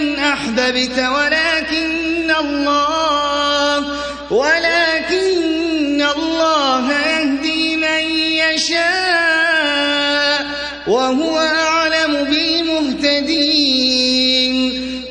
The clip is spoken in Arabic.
من أحببت ولكن الله ولكن الله يهدي من يشاء وهو أعلم بالمهتدين.